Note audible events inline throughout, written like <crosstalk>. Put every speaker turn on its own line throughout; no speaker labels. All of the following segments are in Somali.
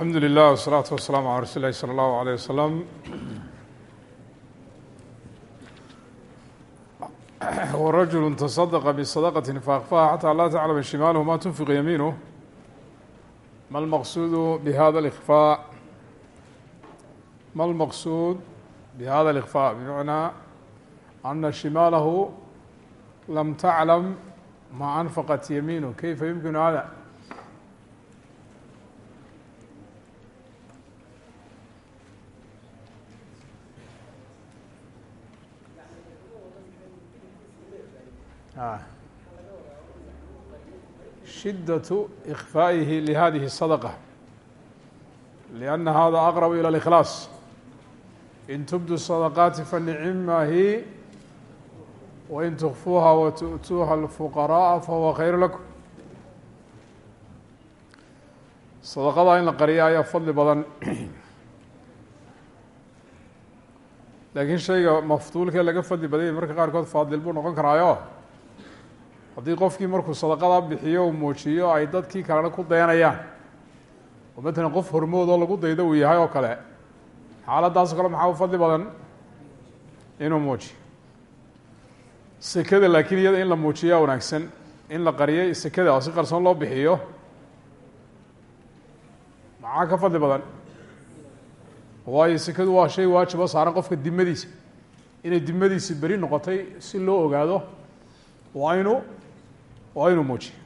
alxamdu lilah wasalaatu wasalaamu calaa rasul lahi salى allahu aleyh wasalam warajulu taصadaqa bisadaqati faakfaha xata laa taclama shimaaluhu ma tunfiqu yamiinuh ma almaqsuudu bihada alikhfaa ma almaqsuud bihada alikhfaa bimacnaa ana shimaalahu lam taclam ma anfaqat yamiinuh keyfa yumkinu hada shidaة إkfaaئihi lihadihi الصadقة لأna hada أqرب ilى الإkhlاص in tubdu الصadقاati fanicima hi wain تkfuuha wتu'tuuha الfuqراءa fahuwa khayr lakum sadaqada in la qariya ayaa fadli badan laakiin shayga mafduulkee laga fadli badanya marka qaarkood faadil buu noqon karaayo haddii qofkii markuu sadaqada bixiyo uu muujiyo ay dadkii kalena ku dayanayaan. Oo matalan qof hormood oo lagu daydo uu yahay oo kale. Xaaladdaasoo kale maxaa u fadli badan? Inuu muujiyo sekada laakiin iyada in la muujiyaa wanaagsan in la qariyay sekada oo si qarsoon loo bixiyo maxaa ka fadli badan? Waayo sekadu waa shay waajib oo saaran qofka dimadiisa inay dimadiisi beri noqotay si loo ogaado waa inu waa inuu muujiyo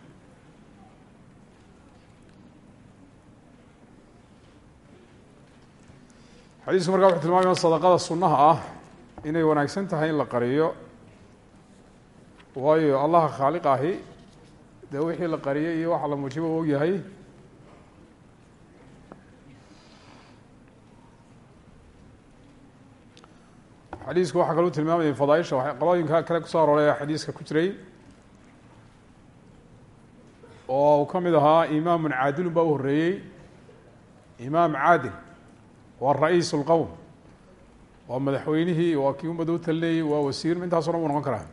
xadiisku markaa wuxuu tilmaamaya sadaqada sunaha ah inay wanaagsan tahay in la qariyo waayo allaha khaaliq ahi dee wixii la qariyay iyo waxa la muujiba u ogyahay. Xadiisku waxaa kaluu tilmaamayay fadaaisha kale ku soo arooray ee xadiiska ku jiray oo uu ka mid ahaa imaamun caadilun baa u horreeyey. Imaam caadil waa ra'iis اlqowm waa madaxweynihii waa kii ummadda u talinayey waa wasiir intaaso dhan buu noqon karaa.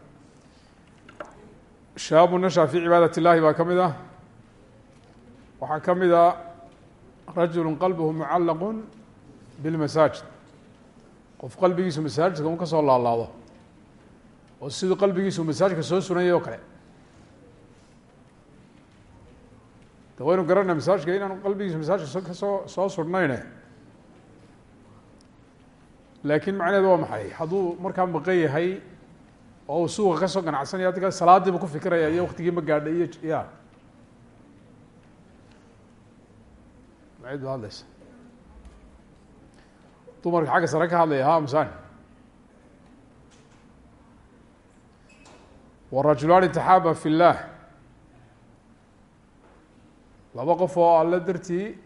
Shaabu nasha fi cibaadat اllahi baa ka mid ah. Waxaa ka mid a rajulu qalbuhu mucallaqu bilmasaajid. Qof qalbigiisu masaajidka un ka soo laalaado oo siduu qalbigiisu masaajidka soo sunayay oo kale waynu garanaya masaajidka inaanu qalbigiisu masaajidka ka soo soo surnayne. Laakiin macnaheedu waa maxay? Hadduu markaa maqan yahay oo uu suuqa ka soo ganacsanaya adka salaadiibu ku fikiraya iyo waktigii ma gaadha iyo ya macid ba hadlaysa? Dumarka xagga sare ka hadlaya ha masaan warajulaani taxaaba fi اllah laba qof oo alle dartii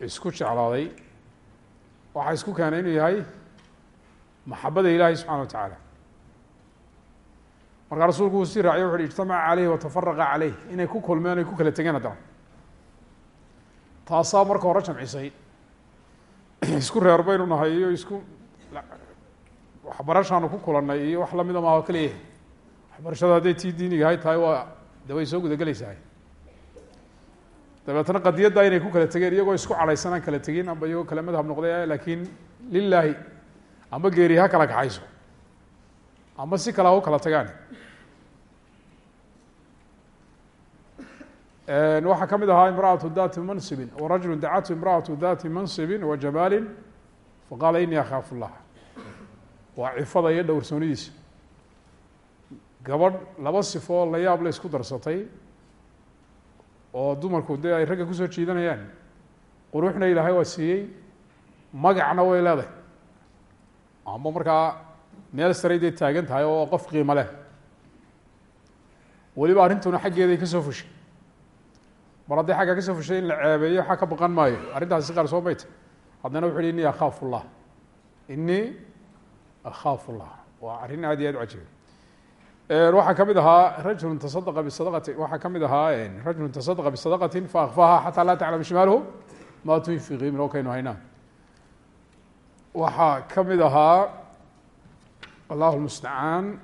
isku jeclaaday waxaa isku keenay inuu yahay maxabada ilaahi subxana wa tacaala. Markaa rasuulku uu sii raaciyo wuxu uhi ijtamaca caleyhi watafaraqa caleyh inay ku kulmeen ay ku kala tegeen haddana. Taasaa marka hore jamcisay. <clears throat> Isku reer baynu nahay iyo isku waxbarashaanu ku kulannay iyo wax lamida maaha oo kaliyahay waxbarashada hadday tii diinigahay tahay waa de way soo gudagelaysahay dabeetna qadiyadda inay ku kala tegeen iyagoo isku cadhaysan aan kala tegin amba iyagoo kale madhab noqday laakiin lilaahi amba geeri ha kala kaxayso amba si kale ha u kala tagaan waxaa ka mid ahaa imraأaة dati manصibi warajulu dacathu imraأaة dati manصibi wajamaali faqaala inii akhaafu الlah waa cifada iyo dhowrsoonidiisa gabadh laba sifoo la yaab la isku darsatay oo dumarku dee ay ragga ku soo jiidanayaan. Quruxna ilaahay waa siiyey magacna way leedahay. Amba markaa meel saray dee taagan tahay oo qof qiimo leh. Weliba arrintuna xaggeeday ka soo fushay. Mar hadday xagga ka soo fushay in la ceebeeyo waxaa ka baqan maayo. Arrintaasi si qaar soo mayta haddana wuxu uhi inii akhaafu llah inii akhaafu waa arrin aad iyo aad u cajiiba waxaa ka mid ahaa rajulu tasadqa bisadaqati waxaa ka mid ahaa rajulu tasadqa bisadaqati faakfaha xataa laa taclama shimaaluhu ma tunfiq min oo kaynu haynaa waxaa ka ahaa allahu lmustacaan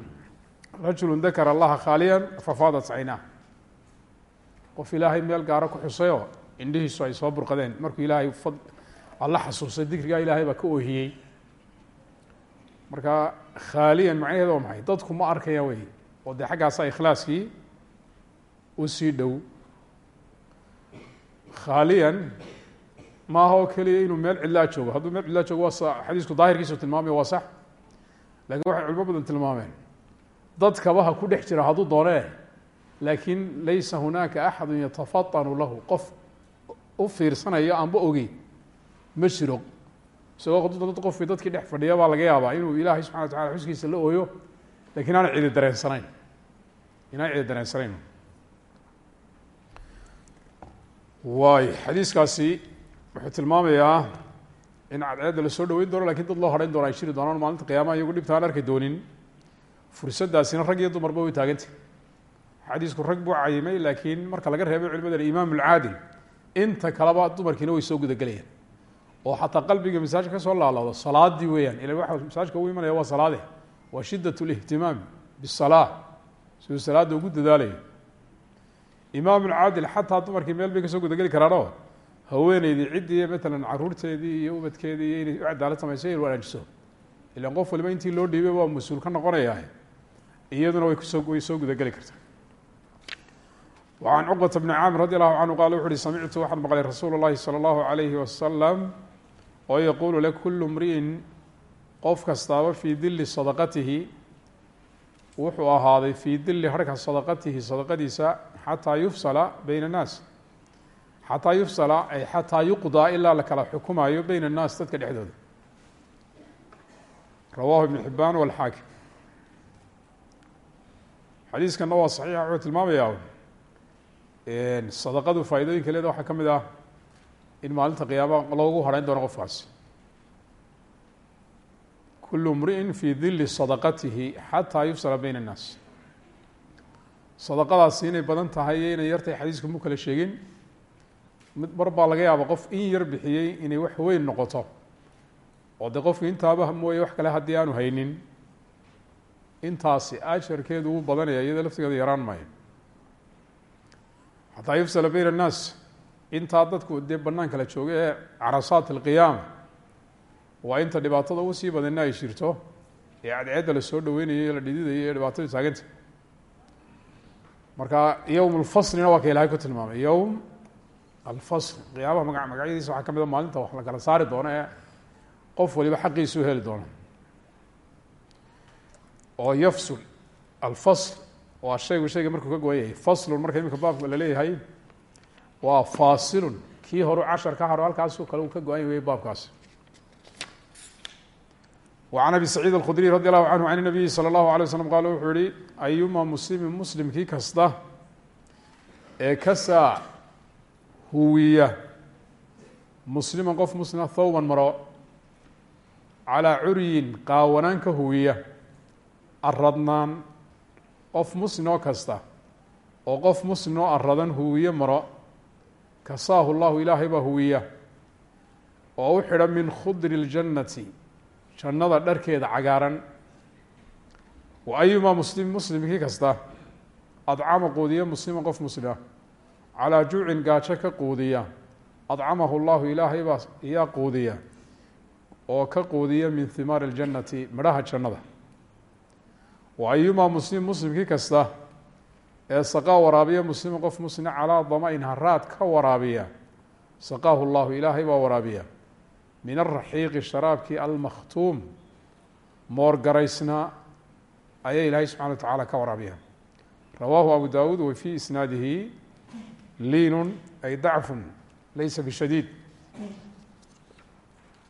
rajulu dakara allaha khaaliya fafaadat caynaa qof ilaahay meel gaaro ku xusayoo indhihiisu ay soo burqadeen. Markuu ilaahay alla xasuustay dikrigaa ilaahay baa ka oohiyey. Marka khaaliyan macnaheeda waa maxay? Dadku ma arkaya wey oo dee xaggaasa ikhlaaskii u sii dhow. Khaaliyan maaha oo keliya inuu meel cidlaa joogo. Hadduu meel cidlaa joogo waa xadiisku daahirkiisu tilmaamaya waa sax. Lakin waxay culimo badan tilmaameen. Dadkaba ha ku dhex jira hadduu doonee laakiin laysa hunaaka axadu yatafatanu lahu. Qof u fiirsanayo aanba ogeyn ma jiro isagoo dad qofkii dadkii dhex fadhiya baa laga yaabaa inuu ilaahay subxana wa tacala xuskiisa la ooyo laakiin aana cidi dareensanayn inaan cidi dareensanayn waayo xadiiskaasi wuxuu tilmaamayaa in cadceedda la soo dhaweyn doono laakiin dad loo hadhayn doono ay jiri doonaan maalinta qiyaamaha iyagu dhibta aan arki doonin. Fursaddaasina rag iyo dumarba way taagantay. Xadiisku rag buu cayimay laakiin marka laga reebay culimada imaam alcaadil inta kaleba dumarkiina way soo gudagelayaan oo xataa qalbiga masaajka kasoo laalaado salaadii weeyaan ila waxa masaajka ugu imanaya waa salaade waa shidat lihtimaam bisalaa siduu salaada ugu dadaalayo imaam alcaadil xataa dumarkii meel bay kasoo gudageli karaanoo haweeneydii ciddii matalan caruurteedii iyo ubadkeedii iyo inay u cadaalad samayso in wanaajiso ilan qof waliba intii loo dhiibay waa mas-uul ka noqonaya iyaduna way kusoo way soo gudageli kartaa وعن cقبة بن cاmر رضي الله عنه qال وxu uhi samictu waxaan maqlay rasuul الlahi slى الlaه عaليه وasلم oo yaquulu la kullu mri'in qof kastaaba fii dili sadaqatihi wuxuu ahaaday fii dili harhka sadaqatihi sadaqadiisa xataa yufsala bayna annaas xataa yufsala ay xataa yuqdaa ilaa la kala xukumaayo bayna annaas dadka dhexdooda. Rawaahu ibnu xibbaan walxaakim. Xadiiskanna waa saxiixa wuxuu tilmaamayaa sadaqadu faa'iidooyinka leeda waxaa ka mid ah in maalinta qiyaama loogu horeyn doono qofkaasi kulu mri'in fii dili sadaqatihi xataa yufsala beyna الnaas sadaqadaasi inay badan tahay iyo inay yartahay xadiiska mu kala sheegin mid mar baa laga yaaba qof in yar bixiyey inay wax weyn noqoto oo de qofki intaaba mooye wax kale haddii aanu haynin intaasi ajarkeedu wuu badanaya iyadoo laftigeeda yaraan maayo xataa yufsala beyn الnaas intaa dadku dee banaan kala jooga ee carasaat اlqiyaama waa inta dhibaatada ugu sii badana ay jirto ee cadceedda la soo dhaweynayo ee la dhididayo ee dhibaatadu taaganta marka yowm اlfaslina waa ka ilahay ku tilmaamay. Yowm alfasl. Qiyaamaha maga magacyadiisa waxaa ka mid a maalinta wax la kala saari doono ee qof waliba xaqiisa u heli oo yafsul alfasl. Waa shaygu shayga markuu ka gowan yahay faslun marka iminka baabka la leeyahay waa faasilun kii horu cashar ka haro halkaasu kale uu ka go-an yahay baabkaasi وعن أبي سعيid الkخdري رضي الله عنه عن النبي slى الlaه عليه وسلم qال wuxuu yihi أyuma mslimi mslimkii kasta ee kasaa huwiya mslima qof mslima thawban maro calىa curyin qaawanaan ka huwiya aradnaan qof muslim oo kasta oo qof muslim oo aradan huwiye maro kasaahu llahu ilaahay baa huwiya. Oo u xidha min khudri اljannati jannada dharkeeda cagaaran. Wa ayumaa muslim muslimkii kasta adcama quudiya muslima qof muslima calaa juucin gaajo ka quudiya adcamahu llahu ilaahay baa iyaa quudiya. Oo ka quudiya min himaari اljannati midhaha jannada. Wa ayumaa muslim muslimkii kasta ee saqaa waraabiya muslima qof muslima calaa dama-in haraad ka waraabiya saqaahu llahu ilaahay baa waraabiya. Min araxiiqi sharaabkii almakhtuum moorgaraysnaa ayaa ilaahay subxana wa tacaala ka waraabiya. Rawaahu abu dawuud wa fii isnaadihi liinun ay dacfun laysa bishadiid.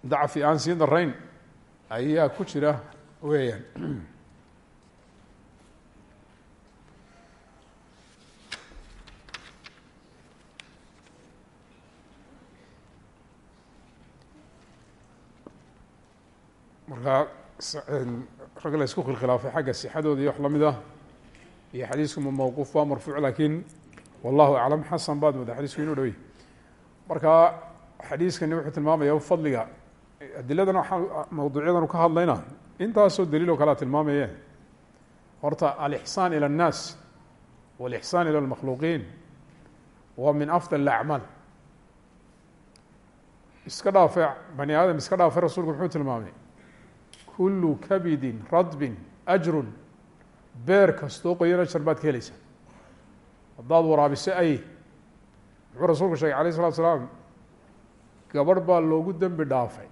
Dacfi aan sii darayn ayaa ku jira weeyaan markaa rag la isku khilkhilaafay xagga sixadooda iyo wax lamid ah iyo xadiisku ma mawquuf waa marfuuc laakiin wallahu aclam xasan baad moodaa xadiisku inuu dhowey marka xadiiskani wuxuu tilmaamaya fadliga adiladan waxaa mawduucyadan ka hadlayna intaasoo daliil oo kalea tilmaamaye horta alixsaan ilى الnaas walixsaan ilى اlmakhluuqiin waa min afdal اacmaal iska dhaafe bani aadam iska dhaafe rasuulku muxuu tilmaamay kullu kabidin radbin ajrun beer kastoo qoyan ajar baad ka helaysaa haddaad waraabiso ay muxuu rasuulku sheegay alayh isalatu salaam gabadh baa loogu dembi dhaafay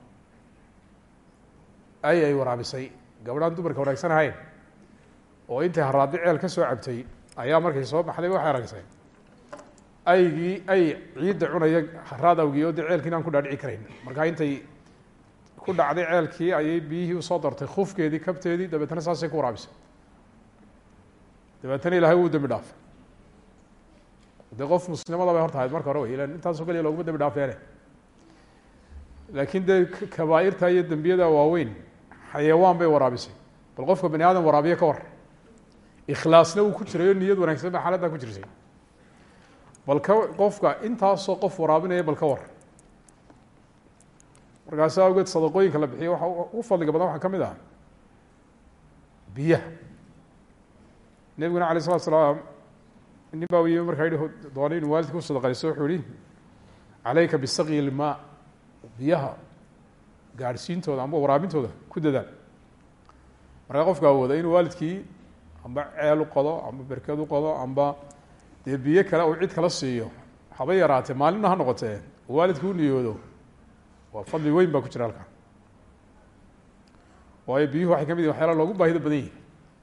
ay ay waraabisay gabadhaan dumarka wanaagsan ahayn oo intay haraadi ceel ka soo cabtay ayaa markay soo baxday waxay aragsay aygii ay ciidda cunaya haraad awgii oo dee ceelkiin aan ku dhaadhici karayn markaa intay ku dhacday ceelkii ayay biyihii u soo dartay. Kufkeedii kabteedii dabeetna saasay ku waraabisay dabeetna ilahay wuu dembi dhaafay. Dee qof muslimada bay horta ahayd marka hore wey ilan intaasoo kaliya looguma dembi dhaafeene laakiin dee kabaairta iyo dembiyada waaweyn xayawaan bay waraabisay bal qofka bani aadam waraabiye ka war. Ikhlaasna uu ku jirayo niyad wanaagsan ba xaaladdaa ku jirsay bal ka qofka intaasoo qof waraabinaya bal ka war markaasi awgeed sadaqooyinka la bixiyo waxa ugu fadliga badan waxaa ka mid ah biyaha. Nebiguna alay slatu salaam nin baa yimi markaa yihi u sadaqaysto wuxuu yihi calayka bisaqyi biyaha gaadhsiintooda amba waraabintooda ku dadaal. Markaa qofka awooda inuu waalidkii amba ceel u qodo amba berked u qodo amba dee biyo kale uu cid kala siiyo haba yaraatee maalinna ha noqotee waalidka u niyoodo waa fadli weyn baa ku jira halkan. Waayo biyuhu waxay ka mid yihiin waxyaala loogu baahida badan yihi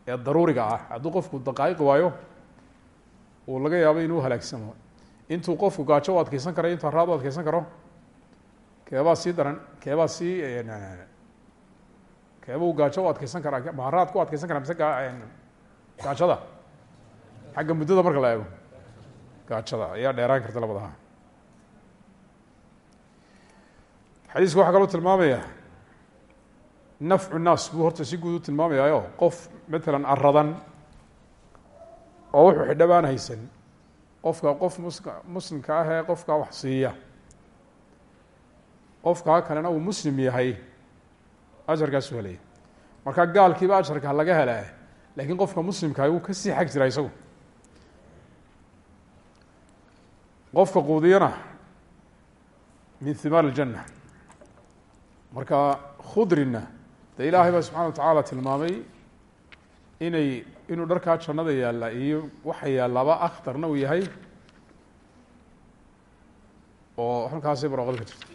ee daruuriga ah. Hadduu qofku daqaa'iq waayo uu laga yaabo inuu halaagsamo intuu qofku gaajo u adkeysan karayo intuu haraad u adkeysan karo keebaa sii daran keebaa sii keeba u gaajo u adkeysan karaa ma haraad ku adkeysan kara mise gaajada? Xagga muddada marka la eego. Gaajada ayaa dheeraan karta labadaha xadiisku waxaa kaloo tilmaamaya nafcu naas buu horta si guud u tilmaamayaayo qof matalan aradan oo wuxuu xidha baan haysan qofka qof mus muslimka ah ee qofka wax siiya qofkaa kalena uu muslim yahay ajarkaasu helaya marka gaalkiiba ajarka laga helaa laakiin qofka muslimkaah wuu ka sii xag jira isagu. Qofka quudiyana min himaar اljanna marka khudrina dee ilaahay baa subxana wa tacaala tilmaamay inay inuu dharkaa jannada yaalla iyo waxa yaallaba akhtarna uu yahay oo halkaasay barooqada ka jirta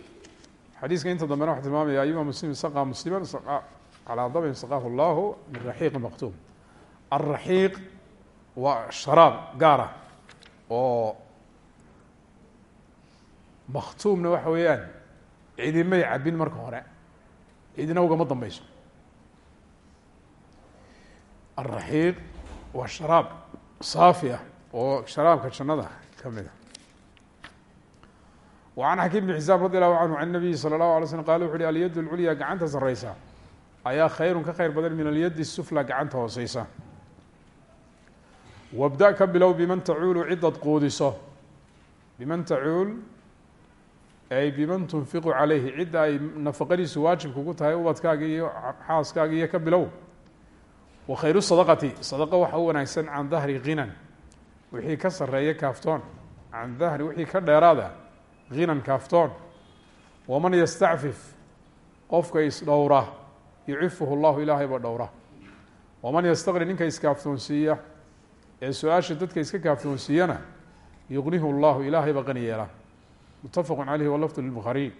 xadiiska inta dambena waxa tilmaamaya ayuma muslimin saqa musliman calaa dabin saqaahu llahu min raxiiqi maktuum alraxiiq waa sharaab gaara oo maktuumna waxa weeyaan cidimay cabin marka hore cidina ugama dambeyso alraxiiq waa sharaab saafi ah oo sharaabka jannada ka mid a وعن xakiim بن xisaam radi الlahu canhu can الnabiyi salى الlahu alay slm qala wuxu uhi alyad اlculya gacanta sareysa ayaa khayrun ka khayr badan min alyad الsufla gacanta hooseysa wabda ka bilow biman tacuulu cidaad quudiso biman tacuul ay biman tunfiqu calayhi cidda ay nafaqadiisu waajib kugu tahay ubadkaaga iyo xaaskaaga iyo ka bilow. Wa khayru sadaqati sadaqo waxa u wanaagsan can dahri ghinan wixii ka sareeya kaaftoon. Can dahri wixii ka dheeraada hinan kaaftoon. Waman yastacfif qofka isdhowra yucifuhu llahu ilaahay ba dhowra. Waman yastaqni ninka iskaaftoonsiiya ee su'aasha dadka iska kaaftoonsiiyana yuqnihu llahu ilaahay ba qani yeela mutafaqu caleyhi walafdu lilbukhaariy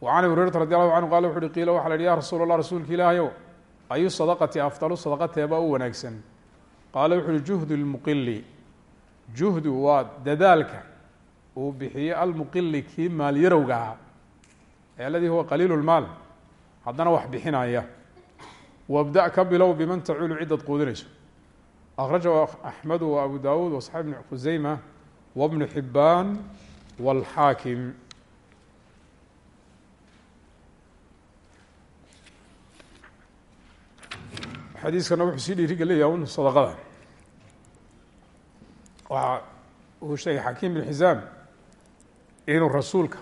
wa can abi hurayrata radi allahu canhu qala wuxu uhi qiila waxa la yihi ya rasuul allah rasuulka ilaahayow ayu sadaqati afdalu sadaqateeba u wanaagsan? Qaala wuxu uhi juhdu lmuqili juhdu waa dadaalka uu bixiye almuqili kii maal yarowga ahaa aladii huwa qaliilu lmaal haddana wax bixinaya. Wabda ka bilow biman tacuulu cidaad quudinayso. Akhrajahu axmedu wa abu dawuud wasaxaab ibn khuseyma wabnu xibaan wاlxaakim xadiiskana wuxuu sii dhiirigelaya un sadaqada waxa uu sheegay xakiim bin xisaam inuu rasuulka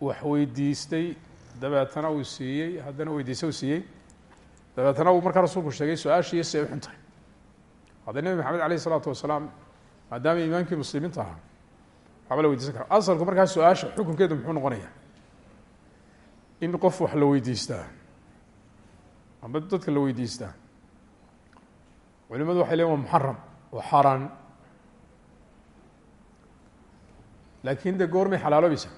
wax weydiistay dabeetana uu siiyey haddana weydiista u siiyey dabeetana uu markaa rasuulku sheegay su'aashiiyo si ay uxun tahay hadda nebi maxamed isalaatu wasalaam maadaama imaamkii muslimiinta ahaa waxba la weydiisan kara asalku markaa su'aasha xukunkeedu muxuu noqonaya in qof wax la weydiistaa amba dadka la weydiistaa culimadu waxay leeyin waa muxaram waa xaaraan laakin de goormay xalaaloobaysa.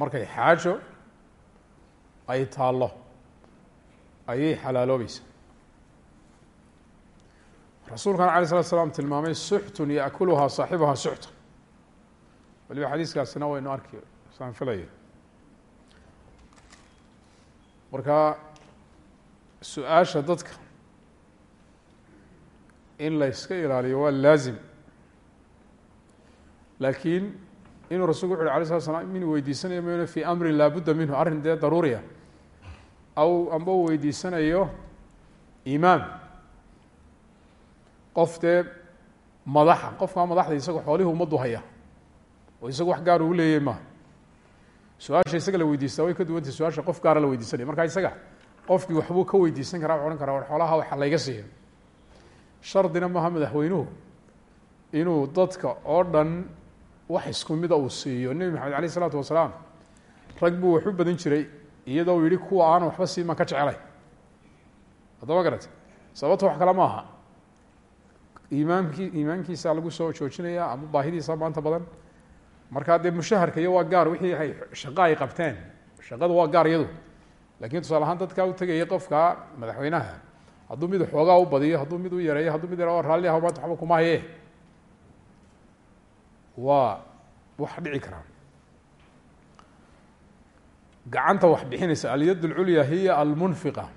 Markay xaajo ay taallo ayay xalaaloobaysa rasuulkana alay slat slam tilmaamay suxtun yaakuluhaa saaxibuhaa suxta waliba xadiiskaasina waynu arki saan filaya marka su'aasha dadka in la yska ilaaliyo waa laazim. Laakiin inuu rasulku wuxu uhi alay slat slam inuu weydiisanayo mayno fi amrin laabudda minhu arrin dee daruuriya. Aw amba uu weydiisanayo imaam qof dee madaxa qofkaa madaxda isagoo xoolihii ummaddu haya oo isaga wax gaar uu leeyahy maaha. Su'aasha isaga la weydiistaa way ka duwantay su'aasha qof gaara la weydiisanaya marka isaga qofkii waxbuu ka weydiisan karaa odhan karaa war xoolaha waxa layga siiya. Shardina maaha madaxweynuhu inuu dadka oo dhan wax isku mida uu siiyo. Nebi maxamed aleyh isalaatu wasalaam rag buu waxu badin jiray iyadoo yihi kuwa aan waxba siin maan ka jecelay haddama garate sababta wax kale maaha iimaamkii iimaankiisa lagu soo joojinaya ama baahidiisa maanta badan. Markaa dee mushaharka iyo waa gaar wixii ay shaqo ay qabteen shaqada waa gaar iyadu. Lakin tusaale ahaan dadkaa u tegaya qofka madaxweynaha hadduu mid xoogaa u badiyo hadduu mid u yareeyo hadduu mid yar raalli ah maanta waxba kuma haye. Waa wax dhici karaa gacanta wax bixinaysa. Alyad اlculya hiya almunfiqa.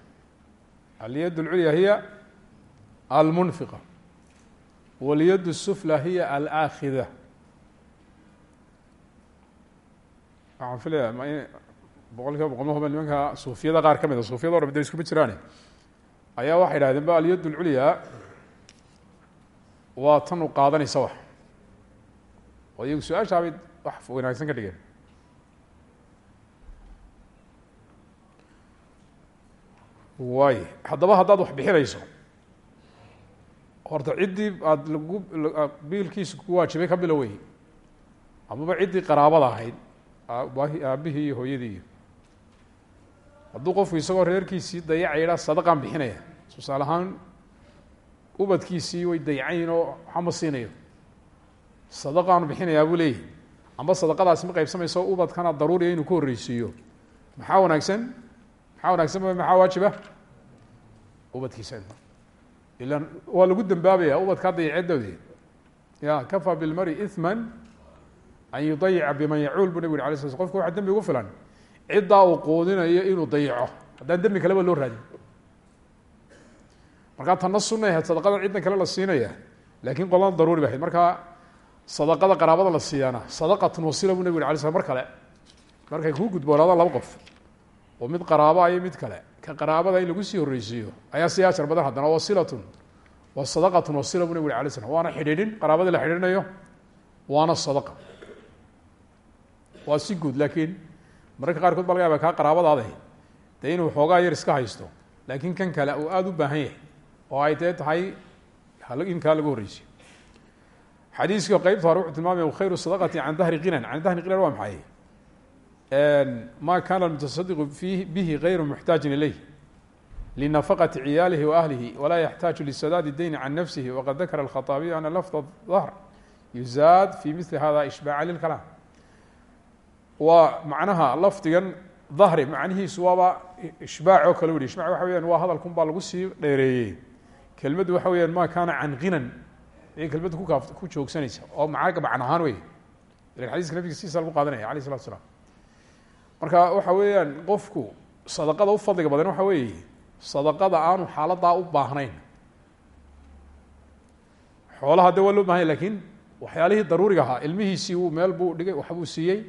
Alyad اlculya hiya almunfiqa walyad الsufla hiya alaakhida waxaan filaya ma in boqol kiiba boqol mahoba nimanka suufiyada qaar ka mid a suufiyada o dhan de iskuma jiraane ayaa waxay idhahdeen ba alyad اlculya waa tan u qaadanaysa wax oo iyagu su-aashaabay wax wanaagsan ka dhigeen waay haddaba haddaad wax bixinayso horta ciddii aada lagu biilkiisa ku waajibay ka bilowey amaba ciddii qaraabada ahayd aabahi aabihii iyo hooyadii iyo. Hadduu qofku isagoo reerkiisii dayacayha sadaqaan bixinaya tusaale ahaan ubadkiisii way dayacayin oo waxama siinayo. Sadaqaanu bixinayaa buu leeyahy amba sadaqadaasi ma qaybsamayso ubadkana daruuriya inuu ku horreysiiyo maxaa wanaagsan? Maxaa wanaagsan maxaa waajiba? Ubadkiisa ilan waa lagu dambaabaya ubadkaa dayacedoodi ya kafaa bilmari ithma an yudayica biman yacuul bu nabig uri ala sl qofka waxa dembi ugu filan ciddaa uu quudinayo inuu dayaco haddaan dembi kaleba loo raadin. Markaa tanna sunay ahayd sadaqadan ciddan kale la siinaya laakiin qolana daruuri ba ahayd sadaqada qaraabada la siiyaana sadaqatun wasila bu nabig uri ala slam mar kale. Markay kuu gudboonaadaan laba qof oo mid qaraaba iyo mid kale ka qaraabada in lagu sii horreysiiyo ayaa sii ajar badan haddana wasilatun wa sadaqatun wasila bu nabig uri ala waana xidhiidhin qaraabadii la xidhiidhinayo waana sadaqa. Waa si guud laakiin mararka qaarkood ba laga yaaba kaa qaraabadaada dee inuu xoogaa yar iska haysto laakiin kan kale uu aada u baahan yahay oo ay dee tahay in kaa lagu horreysiyo xadiiska qeybta hore wuxuu tilmaamaya khayru sadaqati can dahri kinan can dahri kinan waa maxay ma kana fi bihi gayru muxtaajin ilayh. Linafaqati ciyaalihi wa ahlihi walaa yaxtaaju lisadaadi deyni can nafsihi waqad dakara alkhaطaabiyu ana lafda dahr yuzaad fi mili hada ishbaaca lilkalaam waa macnaha lafdigan dahri macnihiisu waaba ishbaac oo kale yihi ishbaac waxa weyaan waa hadalkun baa lagu sii dheereeyey. Kelmaddu waxa weyaan ma kana can ghinan. Ayay kelmaddu kukaa ku joogsanaysa oo macaga macn ahaan wey ilan xadiiska nabiga sidiisa lagu qaadanaya alayh isalatu slam marka waxa weeyaan qofku sadaqada u fadliga badan waxa weeye sadaqada aanu xaaladaa u baahnayn. Xoolaha de waa loo bahanya laakiin waxyaalihii daruuriga ahaa ilmihiisii uu meel buu dhigay waxbuu siiyey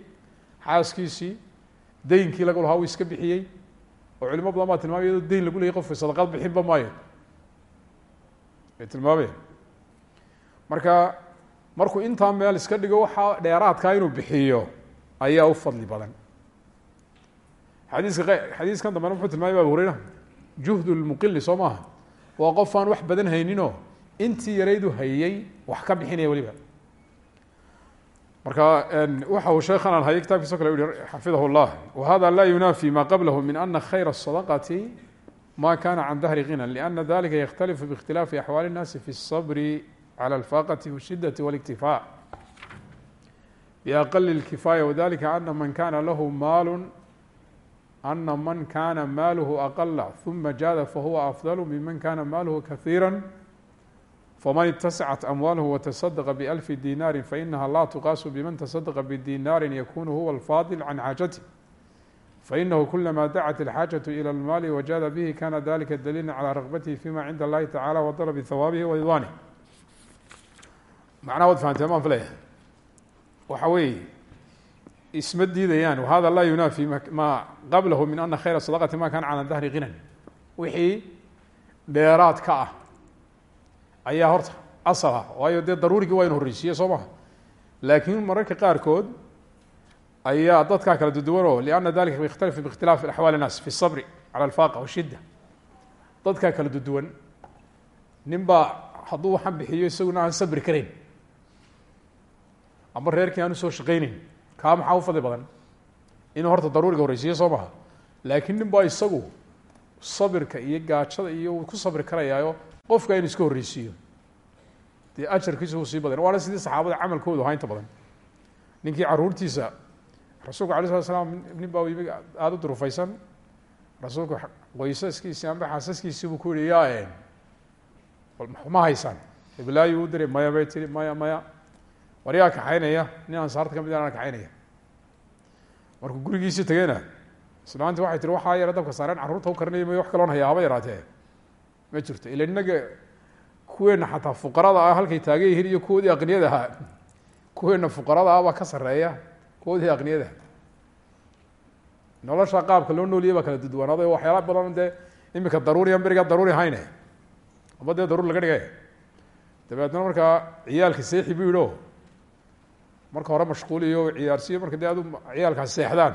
xaaskiisii deynkii lagu lahaa uu iska bixiyey oo culimo badan baa tilmaamay iyadoo deyn lagu leeyay qofka sadaqad bixinba maayo. Ay marka markuu intaa meel iska dhigo waxaa dheeraadkaa inuu bixiyo ayaa u fadli badan xadiiska xadiiskan dambena muxuu tilmaamay abu hureyra juhd lmuqili soo maaha waa qof aan wax badan hayninoo intii yaraydu hayey wax ka bixinaya weliba marka waxa uu sheekhan aan hayay kitabkiisa o kale u yihi xafidahu llah wahada la yunaafi ma qablahu min ana khayra الصadaqati ma kana can dahri ghinan liana dalika yakhtalifu biاkhtilaafi axwaali الnasi fi الصabri calى alfaqati wالshidati wاlاktifaa بأqل الكفاية وذلika أن mن kاna lah maal أna man kana maalه أqل ثuma jaada fahuwa أfضل miman kana maalه kaثيirا faman اتascat أmwaalه وتصدق بألف dinaari faإnaha la تuqاas bman تصدق bdinaari ykun huwa الfاضل عan xاaجaته faإnahu kulama dacat الxاaجaة إlى الmaal وجاada bه kana dalika daliila عlى رغbته fيma cinda الlahi taعalى وطلب ثawaabihi وridwanih macnaha wad fahanteen maan filaya waxa weeye isma diidayaan whada laa yunaafi maa qablahu min ana khayra sadaqati ma kana cala dahri hinan wixii dheeraad ka ah ayaa horta asal ah waayo dee daruurigii waa inu horreysiiye soo maha laakiin mararka qaarkood ayaa dadkaa kala duduwanoo lianna dalika bykhtalifu biikhtilaafi axwaali الnaas fi sabri cala alfaqa washidda dadkaa kala duduwan nin baa hadduu waxaan isaguna aan sabri karayn. Ama reerkii aan u soo shaqaynayn kaa maxaa u fadli badan? Inuu horta daruuriga horreysiiyo soo maha. Laakiin nin baa isagu sabirka iyo gaajada iyo ku sabri karayaayo qofka inu iska horreysiiyo. Dee ajarkiisa uu sii badan. Waana sidii saxaabada camalkoodu ahaa inta badan. Ninkii caruurtiisa rasuulku alay slat slam nin baa yimi aada u durufaysan. Rasuulku qoysaskiisii amba xaasaskiisii buu ku yihi yaa ma haysaan. Iblaayu maya bay tiri maya maya war yaa kaxaynaya nin ansaarta ka mid ana kaxaynaya markuu gurigiisii tegeyna islaanti waxay tiri waxaa yara dabka saareen carruurta u karinaya may wax kaloon haya haba yaraatee? Ma jirto. Ila inaga kuweena xataa fuqarada ah halkay taagan yihiin iyo kuwoodii aqniyada ahaa. Kuweena fuqarada ah ka sarreeya kuwoodii aqniyada nolosha qaabka loo nooliye baa kala dudwanaaday o waxyaala badan imika daruuriyan berigaa daruuri hayne. Aba daruur laga dhigay dabeetna markaa ciyaalka seexi buu yidhi o marka hore mashquuliyo ciyaarsiyo marka dee adu ciyaalkaas seexdaan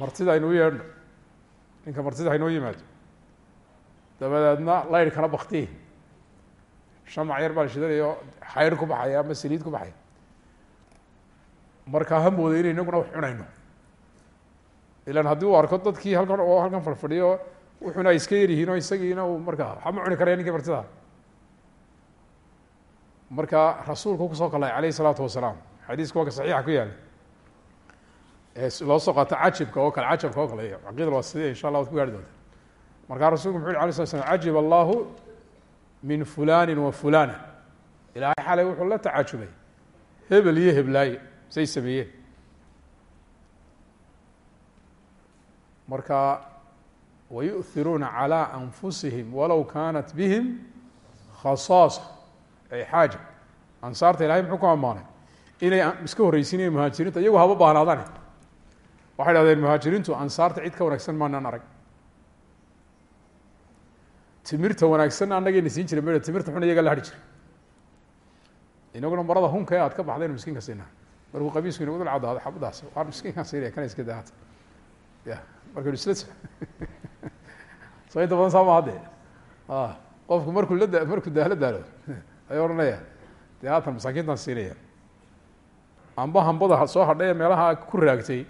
martida aynuu yeedhno. Ninka martida haynoo yimaado. Dabadeedna laydhkana bakti shamac yar baa la shidanaya o xaydh ku baxaya ama saliid ku baxaya. Markaa ha mooday inay inaguna wax cunayno. Ilan haddii uu arko dadkii halkan oo halkan fadhfadhiyo wuxuna ay iska yaryihiin oo isagiina uu markaa waxba ma cuni karaya ninkii martida marka rasuulku kusoo kalay alayh الsalaatu wasalaam xadiiska waa ka saxiixa ku yaala loo soo qaato cajibka oo kale cajabka oo kale caqidal waa sidee insha allah waad ku gaari doonta markaa rasulku muxu yhi alay slat slam cajib allahu min fulani wa fulana ilaahay xalay wuxuu la tacajubay hebel iyo heblaaye say sameeyeen marka wayuhiruuna calى anfusihim walow kanat bihim khasaasa ay xaaja. Ansaarta ilahay muxuu ku ammaanay? Inay iska horreysiinayen muhaajiriinta iyagu haba baahnaadane waxay dhahdeen muhaajiriintu ansaarta cid ka wanaagsan maanaan arag. Timirta wanaagsanna annagayna siin jiray timirta xun iyaga la hadhi jiray. Inaguna marada hunka aad ka baxdaynu miskiinka siinaa markuu qamiisku inagu dul caddaado xabadaas waan miskiinkaan siinaya kana iska daata ya markaynu isla so <laughs> inta badan saa ma hadde qofku markuu la markuu daalo daalo ayuu odhanaya dee haatan masaakiintaan siinaya. Amba hambada soo hadhay ee meelaha ku raagtay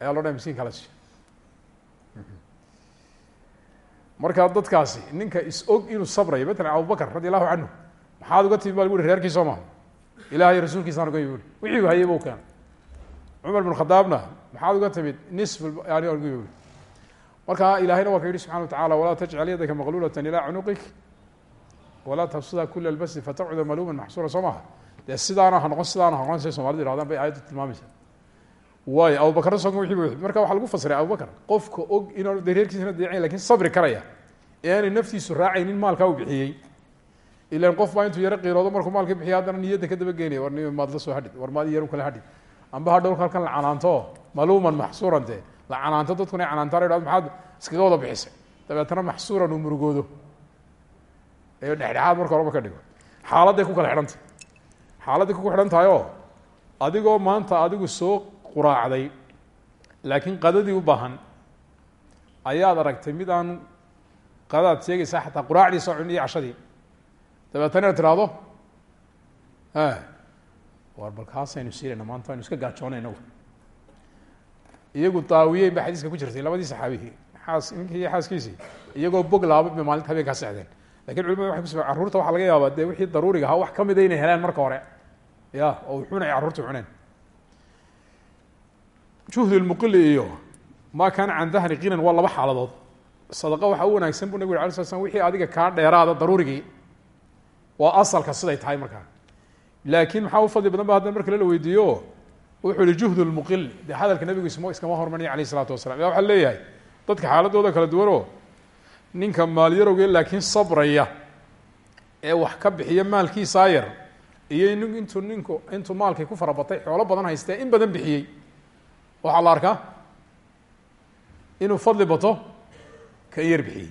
ayaa lo dhaya miskiinka la siiyo marka dadkaasi ninka is-og inuu sabrayo matalan abubakr radi allahu canhu maxaad uga timi ba lagu uri reerkii soo maha ilahay rasuulkiisaan uga yimi wixii hayay bu keenay. Cumar bin khadaabna maxaad uga timid nisf yani uga yimi marka ilahayna waa ka yihi subxana wa tacala walaa tajcal yadaka maqlulata ilaa cunuqik walaa tabsuda kula lbasi fataqcuda maluuman maxsuura soo maha dee sidaana ha noqon sidaana ha noqon say somalida yirahdaan bay aayaddu tilmaamaysa waayo abubakar soo wixii bu marka waxaa lagu fasiray abubakar qofka og inaanu de reerkiisana deecayn laakiin sabri karaya ee aanay naftiisu raacaynin maalkaa uu bixiyey ilan qof baa intuu yaro qiiloodo markuu maalka bixiya haddana niyadda ka daba geynaya war ni maad la soo hadhid war maad yar kala hadhid amba ha dhowrka halkan la canaanto maluuman maxsuuran dee la canaanto dadkuna canaantaan hahd maxaad iskaga dhexdhexaad marka horeba ka dhigo. Xaaladday ku kala xidhantay. Xaaladday ku xidhan oo adigoo maanta adigu soo quraacday laakiin qadadii u baahan ayaad aragtay mid aan qadaad sheegaysaa xataa quraacdiisa cun iyo cashadii. Dabeetana inaad tirahdo war bal kaasaynu siinayna maanta aynu iska gaajoonayna iyagu daawiyeen ba xadiiska ku jirtay labadii saxaabi xaas ninkii iyo iyagoo bog laaba bay maalinta habeenkaa laakiin culimada waxay kusa carruurta waxaa laga yaabaa dee wixii daruuriga ahaa wax kamida inay helaan marka hore. Ya oo wuxuuna ay carruurta cuneen juhd lmuqili iyo ma kaana can dahri kinan waa laba xaaladood. Sadaqa waxaa u wanaagsan bu nabig ur ala sla slam wixii adiga kaa dheeraada daruurigii. Waa asalka siday tahay markaa laakin maxaa u fadli badan ba haddana marka lala weydiiyo? Wuxuu yihi juhd lmuqil dee hadalka nabigu ism iskama hormariya alayh isalaatu wasalam ya waxaa leeyahay dadka xaaladooda kala duwanoo ninka maalyarowge laakiin sabraya ee wax ka bixiya maalkiisaa yar iyo in intuu ninku intuu maalkii ku farabatay xoolo badan haystee in badan bixiyey. Waxaa la arkaa inuu fadli bato kan yar bixiyey.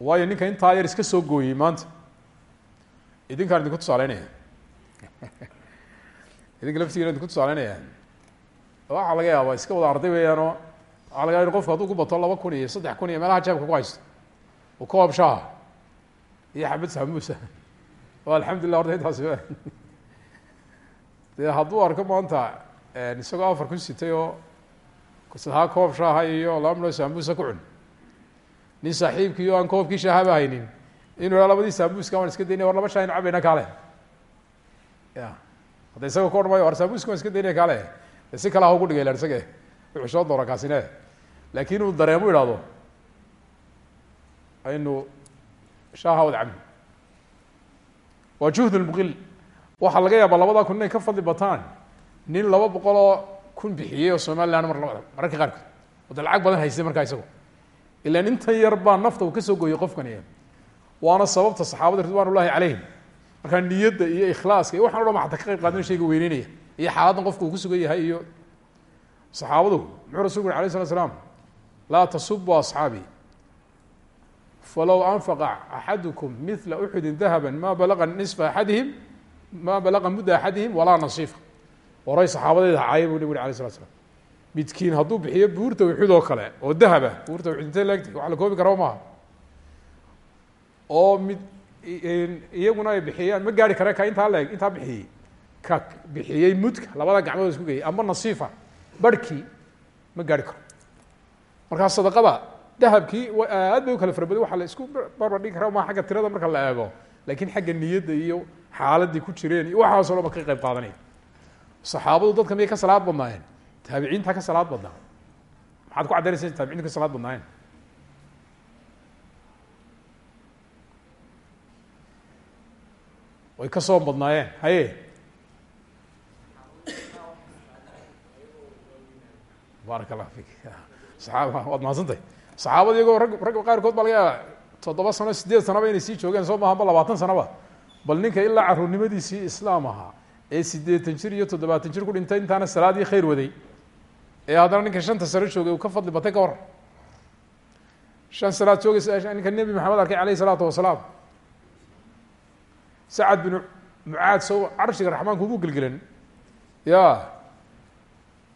Waayo ninka intaa yar iska soo gooyey maanta. Idinkaan idinku tusaaleynaya. Idinka laftigiina idinku tusaaleynaya. Waxaa laga yaabaa iska wada arday weeyaanoo waxaa laga qofku hadduu ku bato laba kun iyo saddex kun iyo meelaha jeebka ku haysto u koob shaaha iyo xabad saamuusa <laughs> o alxamdulillah horta intaasi <laughs> dee hadduu arko maanta isagoo afar ku sitay oo haa koob shaaha iyo laba saamuusa ku cun nin saaxiibkii aan koobkii shaahaba haynin inuu labadii saamuuska waan iska daynaya war laba shaah inu cabayna kaale. Ya hadda isagao ka odhan mayo iska daynaya kaale. Si kale ugu dhigay lan isage. Wuxuu soo doora kaasine laakiin uu dareemo ihahdo aynu shaaha wada cabni waa juhd lmuqil waxaa laga yaabaa labadaa kun inay ka fadli bataan nin laba boqol oo kun bixiyey oo somaliland mar labada mararka qaarkood oo de lacag badan haystay markaa isago ilan intan yar baa nafta uu ka soo gooyey qofkani waana sababta saxaabada ridwan calayhim markaa niyadda iyo ikhlaaska iyo waxan o ka qayb qaadana shayga weyneynaya iyo xaaladdan qofka uu ku sugan yahay iyo saxaabadu muxuu rasulku uri alay slat slaam laa tasubu asxaabi. Falow anfaqa axadukum mila uxudin dahaba ma balaga nisfa axadihim ma balaga mudda axadihim walaa nasiifa. Horay saxaabadeeda caaya buu nabig uri alay slat slam midkiin hadduu bixiyo buurta uxud oo kale oo dahaba buurta uxud intay laegtay wax la koobi kara maaha. Oo mid iyaguna ay bixiyaan ma gaari kare ka intaa leeg intaa bixiyey. Ka bixiyey mudka labada gacmood isku geeyay ama nasiifa barhkii ma gaari karo markaa sadaqada dahabkii aad bay u kala farabada waxa la isku barbar dhigi kara maa xagga tirada marka la eego laakiin xagga niyadda iyo xaaladii ku jireen iyo waxaaso dhan ba ka qayb qaadanaya saxaabadu dadka miyay ka salaad badnaayeen? Taabiciinta ka salaad badnaa. Maxaad ku caddaynaysa in taabiciintu ka salaad badnaayeen? Way ka soo badnaayeen. Haye baarak allah fik. Saxaaba waad mahadsantay saxaabada iyagoo rag ragga qaarkood baa laga yaaba toddoba sano sideed sanoba inay sii joogeen soo maha ba labaatan sanoba bal ninka ilaa caruurnimadiisii islaam ahaa ee siddeetan jir iyo toddobaatan jir ku dhintay intaana salaadii khayr waday. Ee haddana ninka shanta sano joogay uu ka fadli batay ka war. Shan salaad joogaysa ninka nebi maxamed arkay alayh isalaatu wasalaam. Sacad binu mucaad sow carshiga raxmaanku ya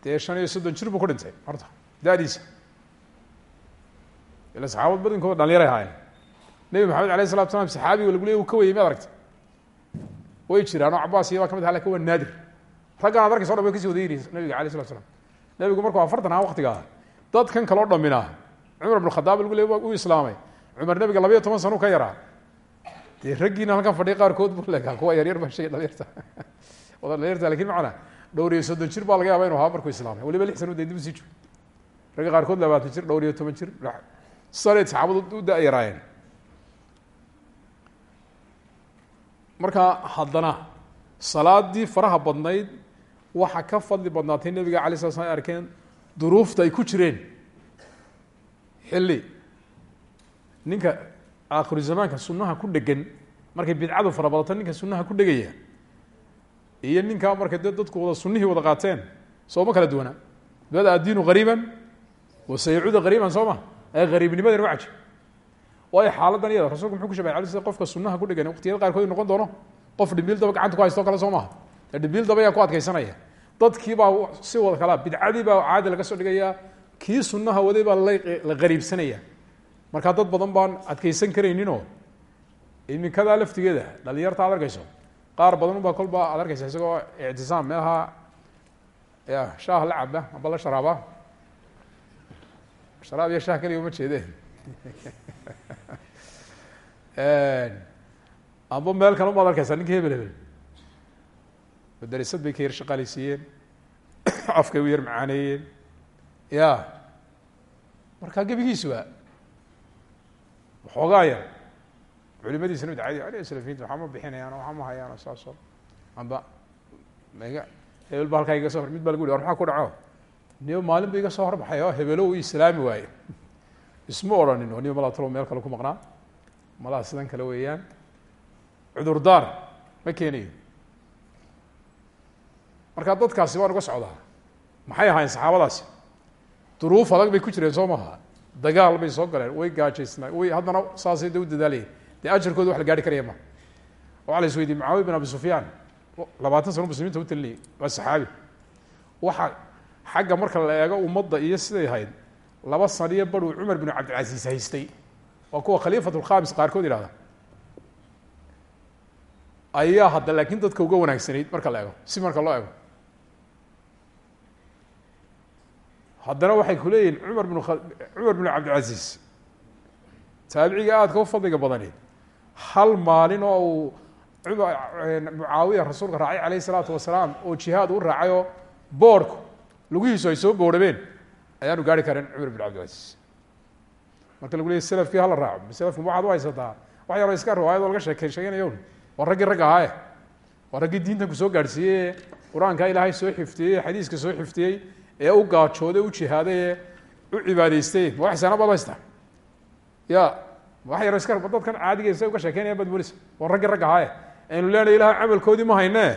dee shan iyo soddon jir buu ku dhintay horta da-diisa ila saxaabad badankooda dhalinyaray ahaayeen nebi maxamed alayh isalatu slam saxaabiga lagu leey u ka weyey ma aragta way jiraan oo cabaas iyo ka mid aha waa naadir raggan ad arkaysa o dhan way ka sii wadayri nabiga alayh salatu slam nabigu markuu afartan aha waktigaa dadkan kaloo dhaminaa cumar bn khadaab lagu leey u islaamay cumar nabiga labayo toban sana ka yaraa dee raggiina halkan fadhiya qaarkood bu leekaa kuwa yaryar baa sheegay dhalinyarta wada dhalinyarta laakiin macana dhowr iyo soddon jir baa laga yaaba inu ahaa markuu islaamay. Waliba lix sana u daydibu sii jiro ragga qaarkood labaatan jir dhowr iyo toban jir. Saneed saxaabadu u da-yaraayeen marka haddana salaadii faraha badnayd waxa ka fadli badnaatay nebiga alay sla slam ay arkeen duruufta ay ku jireen. Xilli. Ninka aakhiru zamaanka sunaha ku dhegan markay bidcadu fara badato ninka sunaha ku dhegaya iyo ninkaa markay de dadku wada sunihii wada qaateen sooma kala duwana bada addiinu qariiban wasayacuuda qariiban soo ma ee qariibnimadan wa cajib waayo xaaladan iyada rasulku muxuu ku shabay ala sl qofka sunaha ku dhegan waqtiyada qaarkood noqon doono qof dhibiil daba gacanta ku haysto kale soo dhibiil daba ayaa ku adkeysanaya dadkii baa si wada kalaa bidcadii baa caadi laga soo dhigayaa kii sunaha waday baa la qariibsanaya. Markaa dad badan baan adkeysan karayninoo iminkadaa laftigeeda dhalinyarta ad arkayso qaar badan unbaa kolba ad arkeysa isagoo ictisaam meelaha ya shaah la caba amba la sharaaba. Sharaab iyo shah keliya uma jeedeen <laughs> amba meel kale umaad arkeysaa ninka hebel hebel. Bay ka yar shaqaaleysiiyeen <coughs> afkay u yar macaaneeyeen ya marka gebigiisu waa waxoogaa yar culimadiisana dacadi a slafiinta waxaa ma bixinayaan waxaa ma hayaan saaso amba mga hebel ba halkaa iga so mid ba lagu yhi war maxaa ku dhaco? Niyo maalin ba iga soo horbaxay oo hebelo u islaami waaye. Isma odhanin oo niyo malaa talo meel kale ku maqnaa. Malaha sidan kale weeyaan. Cudurdaar ma keenayo. Marka dadkaasi waan uga socdaa. Maxay ahaayeen saxaabadaasi? Duruuf adag bay ku jireen soo maha dagaal bay soo galeen way gaajaysnaa way haddana saasay de u dadaalayeen dee ajarkooda wax la gaari karaya ma. Waxaa la is weydiye mucaawiya bin abi sufyaan. Labaatan sano muslimiinta u talinayay waa saxaabi. Waxa xagga marka la eego ummadda iyo siday ahayd laba saniyo baruu cumar bin cabdilcasiis haystay. Waa kuwa khaliifat lkhamis qaarkood yihahda ayaa hadda laakiin dadka uga wanaagsanayd marka la eego si marka loo eego. Haddana waxay ku leeyihiin cumar bin cumar bin cabdilcasiis. Taabiciga aadka u fadliga badani hal maalin oo uu mucaawiya rasuulka raacay alayh isalaatu wasalaam oo jihaad u raacayoo boorku lugihiisu ay soo boorhabeen ayaanu gaari karin cumar bin cabdilcasiis marka lagu leeyay selafkii hala raaco selafku waxaad u haysataa wax yaroo iska riwaayadoo laga sheekey sheeganayo waa raggii ragga ahaaye waa raggii diintan ku soo gaadhsiiyey qur'aanka ilaahay soo xifdiyey xadiiska soo xifdiyey ee u gaajooday u jihaaday ee u cibaadaystay ma wax saanabaad haysta? Ya wax yaro iska dadkan caadiga sa uga sheekeynaya baad moolisa waa raggii ragga ahaaye aynu leenahay ilaah camalkoodii ma hayne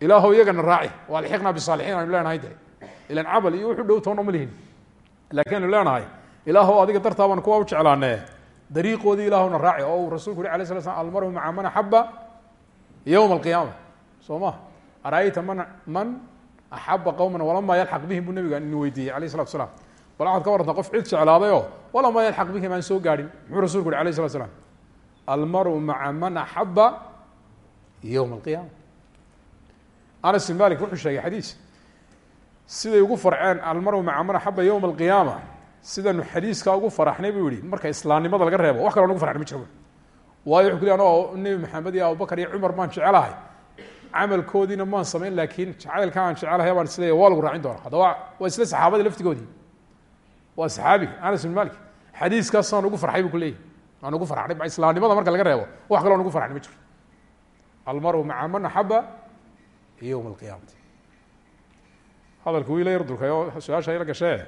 ilaahow iyagana raaci. Wa alxiqna bisaalixiin aynu leenahay de ilan camal iyo wuxu dhow toona ma laakiin aynu leenahay ilaahow adiga dartaabaan kuwa u jeclaane dariiqoodii ilaahowna raaci. Oo uu rasulku yuri alay sla slam almaru maca man axaba yowma alqiyaama. Ara-ayta man man axaba qowman walamaa yalxaq bihim buu nabiga inu weydiiyey alayh salatu salaam bal waxaad ka warrantaa qof cid jeclaadayoo walamaa yalxaq bihim aan soo gaadhin. Muxuu rasulku yuri alayh salatu slam almaru maca man axaba yowma alqiyaama. Anas bin malik wuxuu sheegay xadiis siday ugu farceen almaru maca man axaba yowma alqiyaama sidanu xadiiskaa ugu faraxnay buu yihi marka islaamnimada laga reebo wax kaloo ugu farxnay ma jiro. Waayo wuxu ku li anoo nebi maxamed iyo abubakar iyo cumar baan jecelahay camalkoodiina maan samayn laakiin jacaylka aan jecelahay baan isleeya waa lagu raacin doona haddaba waa isla waa saxaabiga anas bin malik xadiiskaasaan ugu farxay buu ku leeyahy aan ugu farxnay islaamnimada marka laga reebo. Wax kaloo ugu farxnay ma jiro almaru maca man axaba yowma alqiyaamati hadalku wiila yar durkay oo su'aasha ila gashee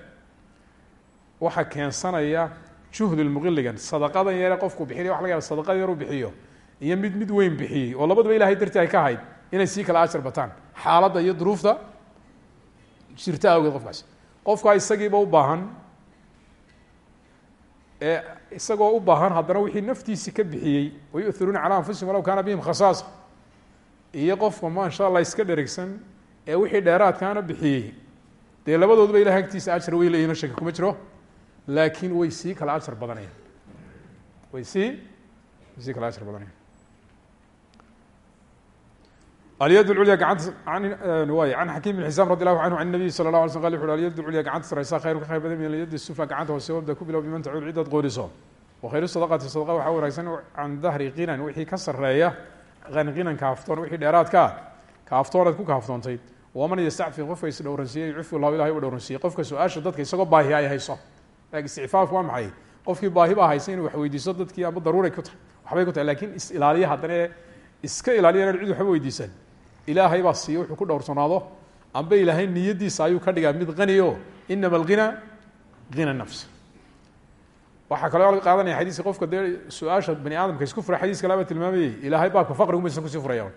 waxaa keensanaya juhdu lmuqiligan sadaqadan yare qofku bixinay waxa laga yaaba sadaqada yar uu bixiyo. Iyo mid mid weyn bixiyey oo labadaba ilahay dartii ay ka ahayd inay sii kala ajar bataan. Xaaladda iyo duruufta jirta awgeed qofkaasi qofkaa isagiiba u baahan isagoo u baahan haddana wixii naftiisi ka bixiyey wayuhiruuna calaa anfusihim walow kaana bihim khasaasa. Iyo qofka maasha allah iska dherigsan ee wixii dheeraadkaana bixiyey. Dee labadooduba ilahay agtiisa ajar way leeyihiin shaki kuma jiro? Laakiin way sii kala ajar badanayaan. Way sii way sii kala ajar badanayaan alyad culya an xakim bin xisaam radi allahu canhu an nabiy sala la ala sl wuxu alyad culya gacanta saraysa khayru ka khayr badan min alyad sufla gacanta hoose wabda ku bilow biman tacuud cidaad qooriso wakhayru sadaqati sadaqa waxaa wanaagsan can dahri qinan wixii ka sareeya an qinan kaaftoon wixii dheeraadkaa kaaftoonaad ku kaaftoontay waman yastacfi qofka is dhowransiiyey yucifu llahu ilahay u dhowransiiyey qofka su'aasha dadka isagoo baahi ay hayso. Isticfaafku waa maxay? Qofkii baahi baa haysa inuu wax weydiiso dadkii amba daruuray ku tahay waxbay ku tahay laakiin is ilaaliya iska ilaaliya inaan cid waxba weydiisan ilaahay baa siiye wuxuu ku dhowrsanaado amba ilaahay niyadiisa ayuu ka dhigaa mid qaniyo. Inama alghina hina nafs. Waxaa kaloo laga qaadanaya xadiiska qofka dee su'aasha bani aadamka isku fura xadiis kalaba tilmaamayey ilaahay baabka faqrigu maysan ku sii furaya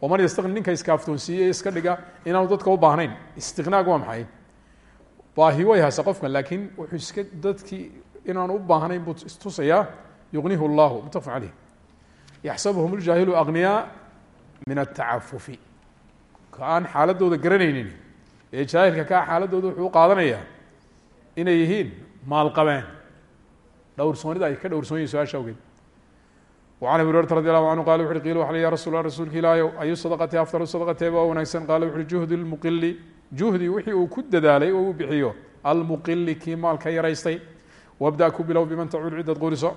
waman yastaqni ninka iskaaftoonsiiye iska dhiga inaanu dadka u baahnayn. Istiqnaag waa maxay? Baahi way haysa qofkan laakiin wuxuu iska dadkii inaanu u baahnayn buu istusayaa yugnihu llahu mutafaq caleyh yaxsabuhum ljaahilu agniyaa min atacafufi ka aan xaaladooda garanaynin ee jaahilka kaa xaaladooda wuxuu u qaadanayaa inay yihiin maal maalqabeen dhowrsoonida ay ka dhowrsoon yihiin su'aasha awgeed wacan abi hurerata radi allahu canhu qala wuxu uhi qila waxa la ya rasul rasuulka ilaahy ayu sadaqati afdalu sadaqatee wa wanaagsan qaal wuxu juhdi juhdu lmuqili juhdi wixii uu ku dadaalay oo uu bixiyo almuqili kii maalka yaraystay wabda ku bilow biman tacul ciddad quriso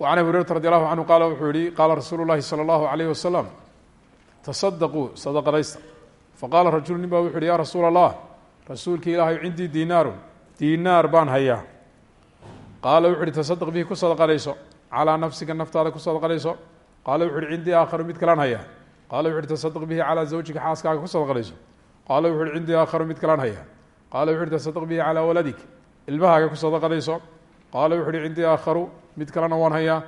وعن أبي هريرة رضي الله عنه qala wuxuu yihi qala rasuul الlahi slى الlaه عليه وسلم تصدقوا صدقdaysta faqala rajul nin ba wuxu uhi ya rasuul الlah rasuulka ilaahay cindii dinaaru dinaar baan hayaa qaala wuxu uhi taصدq bihi ku sadqadayso calىa nafsiga naftaada ku sadqadayso qaala wuxu uhi cindii aakharu mid kalaan hayaa qaala wuxu uhi taصدq bihi calىa zawjika xaaskaaga ku sadqadayso qaala wuxu uhi cindii aakharu mid kalaan hayaa qaala wuxu uhi taصدq bihi calىa waladik ilmahaaga ku sadqadayso qaala wuxu uhi cindii aakharu mid kalena waan hayaa.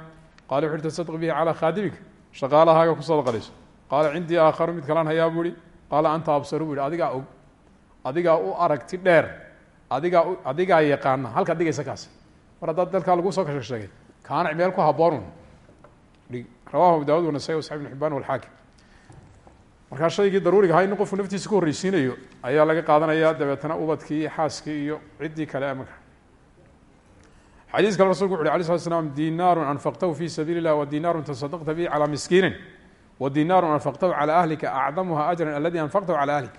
Qaala wuxu uhi tasadq bihi calaa khaadimika shaqaalahaaga ku sadaqadayso qaala cindii aakharu mid kalaan hayaa buu ihi qaala anta absaru buu ihi adigaa og adigaa u aragti dheer adigaa u adigaa yaqaana halkaad dhigaysa kaasi mar haddaad lagu soo kashasheegay kaanac meel ku haboonun rawahu daawud wanasai wasaxi ibn xibban walxaakim markaa shaygii daruuriga ahaa inu qofku naftiisa ku horreysiinayo ayaa laga qaadanayaa dabeetana ubadkii iyo xaaskii iyo ciddii kale ama xadiis kale rasulku wuxu uhi alay slat slam dinaarun anfaqtahu fi sabiili illah wa dinaarun tasadaqta bihi calaa miskiinin wa dinaarun anfaqtahu calaa ahlika acdamuha ajran aladi anfaqtahu calaa ahlik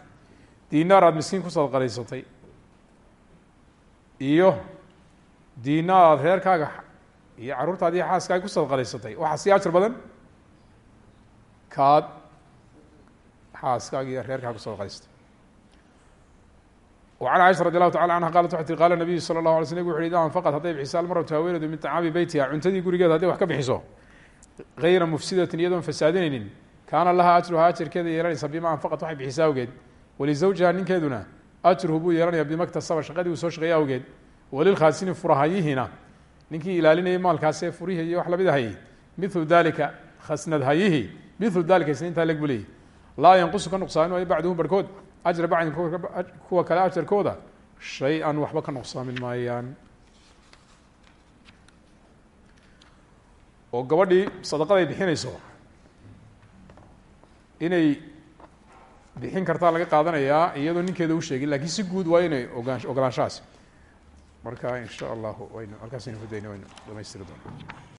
dinaar aada miskiin ku sadqadaysatay iyo dinaar aada reerkaaga iyo carruurtaadi iyo xaaskaaga ku sadqadaysatay waxaa sii ajar badan kaad xaaskaaga iyo reerkaaga ku sadqadaysatay وعن caiشha رadي الlahu taعala anha qalat waxay tii qala nabiyu salى الlaه alay sl nabig wuxu ida anfaqat hadday bixiso almaratu haweeneedu min طacaami beytiha cuntadii gurigeeda hadday wax ka bixiso غayra mufsidatin iyadoon fasaadinaynin kaana laha ajruhaa ajarkeeda yeelanaysa bima anfaqat waxay bixisa awgeed walizawjiha ninkeeduna ajruhu buu yeelanaya bimaktasaba shaqadii uu soo shaqeeyay awgeed walilkhaasini furahayihina ninkii ilaalinayay maalkaasee furihi iyo wax lamid ahayey milu dalika khasnadhayihi milu dalika isna intaa leg bu leeyay laa yanqusu ka nuqsaami maayo bacduhum barhkood ajra bacdin kuwa kale ajarkooda shay-an waxba ka nuqsaamin maayaan oo gabadhii sadaqada ay bixinayso inay bixin kartaa laga qaadanayaa iyadoo ninkeeda u sheegin lakiin si guud waa inay ogaan ogolaanshahaas marka in sha allahu waynu halkaas aynu ku waynu dhamaystiri doona